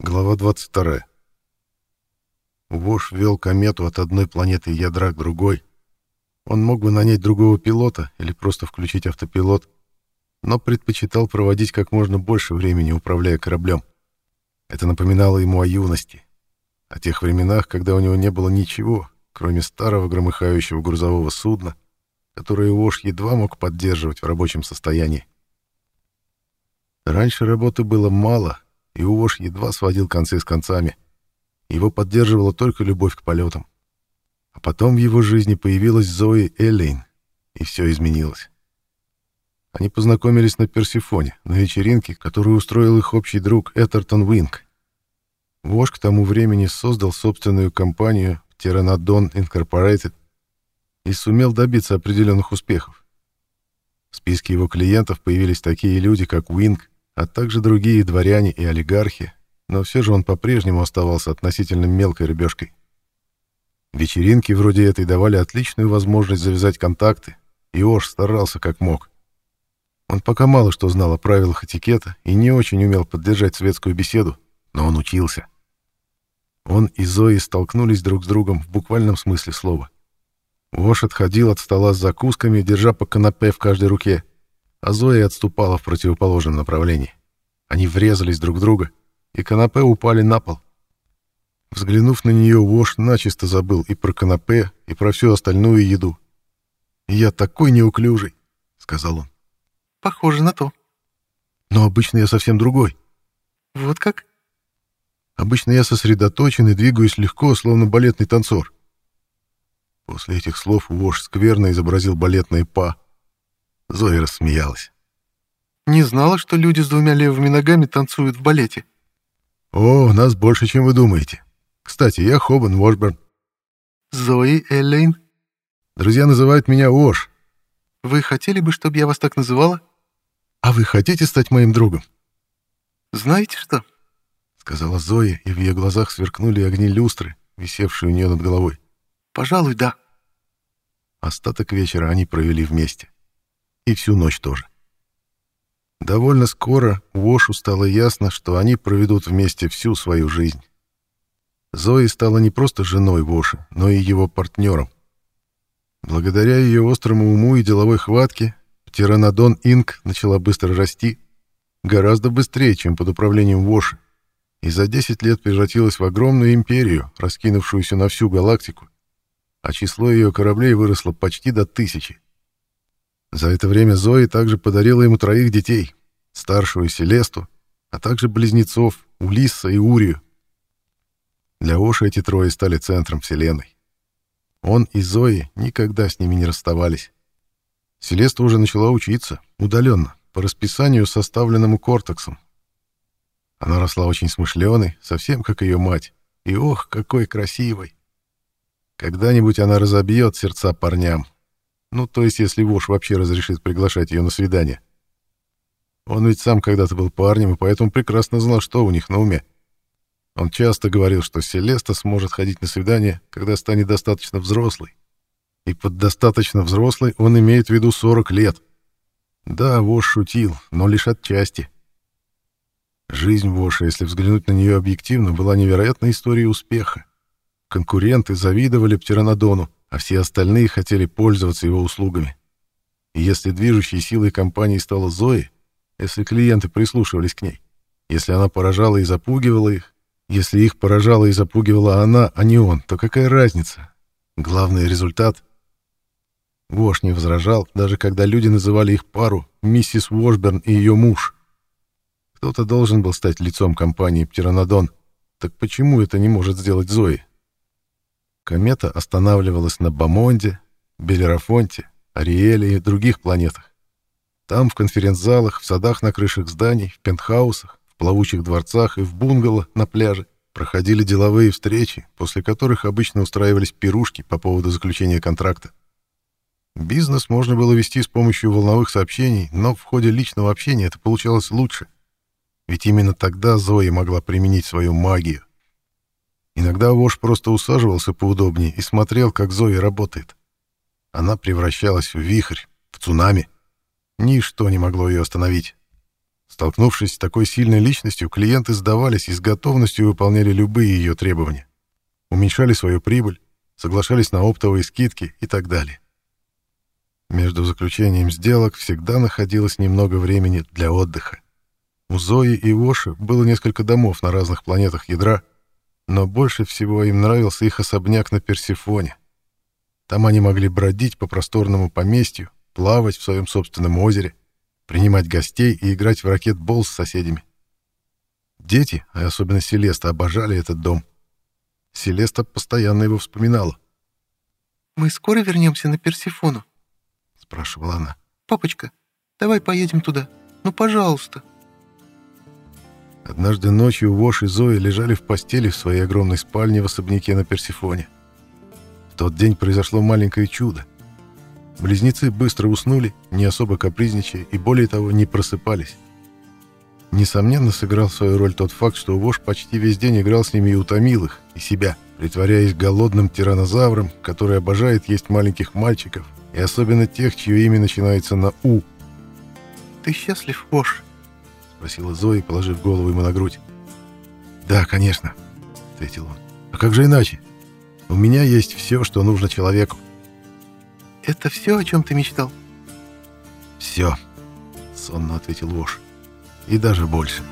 Глава 22. Вош вел комету от одной планеты ядра к другой. Он мог бы нанять другого пилота или просто включить автопилот, но предпочитал проводить как можно больше времени, управляя кораблем. Это напоминало ему о юности, о тех временах, когда у него не было ничего, кроме старого громыхающего грузового судна, которое Вош едва мог поддерживать в рабочем состоянии. Раньше работы было мало, и Вош едва сводил концы с концами — его поддерживала только любовь к полетам. А потом в его жизни появилась Зои Эллейн, и все изменилось. Они познакомились на Персифоне, на вечеринке, которую устроил их общий друг Этертон Уинк. Вош к тому времени создал собственную компанию Pteranodon Incorporated и сумел добиться определенных успехов. В списке его клиентов появились такие люди, как Уинк, а также другие дворяне и олигархи, но все же он по-прежнему оставался относительно мелкой рыбешкой. Вечеринки вроде этой давали отличную возможность завязать контакты, и Ош старался как мог. Он пока мало что знал о правилах этикета и не очень умел поддержать светскую беседу, но он учился. Он и Зои столкнулись друг с другом в буквальном смысле слова. Вош отходил от стола с закусками, держа по канапе в каждой руке, а Зоя отступала в противоположном направлении. Они врезались друг в друга, и канапе упали на пол. Взглянув на нее, Вош начисто забыл и про канапе, и про всю остальную еду. «Я такой неуклюжий», — сказал он. «Похоже на то». «Но обычно я совсем другой». «Вот как?» «Обычно я сосредоточен и двигаюсь легко, словно балетный танцор». После этих слов Вош скверно изобразил балетное па. Зоя рассмеялась. «Не знала, что люди с двумя левыми ногами танцуют в балете». «О, нас больше, чем вы думаете. Кстати, я Хобан Вошберн». «Зои Эллейн?» «Друзья называют меня Ош». «Вы хотели бы, чтобы я вас так называла?» «А вы хотите стать моим другом?» «Знаете что?» — сказала Зоя, и в ее глазах сверкнули огни люстры, висевшие у нее над головой. «Пожалуй, да». Остаток вечера они провели вместе. И всю ночь тоже. Довольно скоро Вошу стало ясно, что они проведут вместе всю свою жизнь. Зои стала не просто женой Воши, но и его партнером. Благодаря ее острому уму и деловой хватке Птеранодон Инк начала быстро расти, гораздо быстрее, чем под управлением Воши, и за 10 лет превратилась в огромную империю, раскинувшуюся на всю галактику, а число ее кораблей выросло почти до тысячи. За это время Зои также подарила ему троих детей, старшую Селесту, а также близнецов Улисса и Урию. Для Оши эти трое стали центром Вселенной. Он и Зои никогда с ними не расставались. Селеста уже начала учиться, удаленно, по расписанию, составленному Кортексом. Она росла очень смышленой, совсем как ее мать, и ох, какой красивой! Когда-нибудь она разобьет сердца парням, ну, то есть, если Вош вообще разрешит приглашать ее на свидание. Он ведь сам когда-то был парнем, и поэтому прекрасно знал, что у них на уме. Он часто говорил, что Селеста сможет ходить на свидание, когда станет достаточно взрослой. И под достаточно взрослой он имеет в виду 40 лет. Да, Вош шутил, но лишь отчасти. Жизнь Воша, если взглянуть на нее объективно, была невероятной историей успеха. Конкуренты завидовали Птеранодону, а все остальные хотели пользоваться его услугами. И если движущей силой компании стала Зои, если клиенты прислушивались к ней, если она поражала и запугивала их, если их поражала и запугивала она, а не он, то какая разница? Главный результат. Вош не возражал, даже когда люди называли их пару миссис Вошберн и ее муж. Кто-то должен был стать лицом компании «Птеранодон». Так почему это не может сделать Зои? Комета останавливалась на Бамонде, Белерафонте, Ариэле и других планетах. Там, в конференц-залах, в садах на крышах зданий, в пентхаусах, в плавучих дворцах и в бунгало на пляже проходили деловые встречи, после которых обычно устраивались пирушки по поводу заключения контракта. Бизнес можно было вести с помощью волновых сообщений, но в ходе личного общения это получалось лучше. Ведь именно тогда Зоя могла применить свою магию. Иногда Вош просто усаживался поудобнее и смотрел, как Зоя работает. Она превращалась в вихрь, в цунами. Ничто не могло ее остановить. Столкнувшись с такой сильной личностью, клиенты сдавались и с готовностью выполняли любые ее требования. Уменьшали свою прибыль, соглашались на оптовые скидки и так далее. Между заключением сделок всегда находилось немного времени для отдыха. У Зои и Оши было несколько домов на разных планетах ядра, но больше всего им нравился их особняк на Персифоне. Там они могли бродить по просторному поместью, плавать в своем собственном озере, принимать гостей и играть в ракетбол с соседями. Дети, а особенно Селеста, обожали этот дом. Селеста постоянно его вспоминала. «Мы скоро вернемся на Персифону?» — спрашивала она. «Папочка, давай поедем туда. Ну, пожалуйста». Однажды ночью Вош и Зоя лежали в постели в своей огромной спальне в особняке на Персифоне. В тот день произошло маленькое чудо. Близнецы быстро уснули, не особо капризничая и, более того, не просыпались. Несомненно, сыграл свою роль тот факт, что Вош почти весь день играл с ними и утомил их, и себя, притворяясь голодным тиранозавром, который обожает есть маленьких мальчиков, и особенно тех, чье имя начинается на «У». «Ты счастлив, Вош?» — спросила Зоя, положив голову ему на грудь. «Да, конечно», — ответил он. «А как же иначе? У меня есть все, что нужно человеку». «Это все, о чем ты мечтал?» «Все», — сонно ответил Вош. «И даже больше».